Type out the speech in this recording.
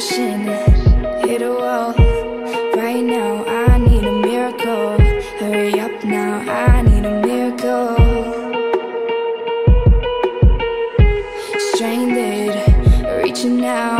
crashing, hit a wall. Right now, I need a miracle. Hurry up now, I need a miracle. Stranded, reaching out.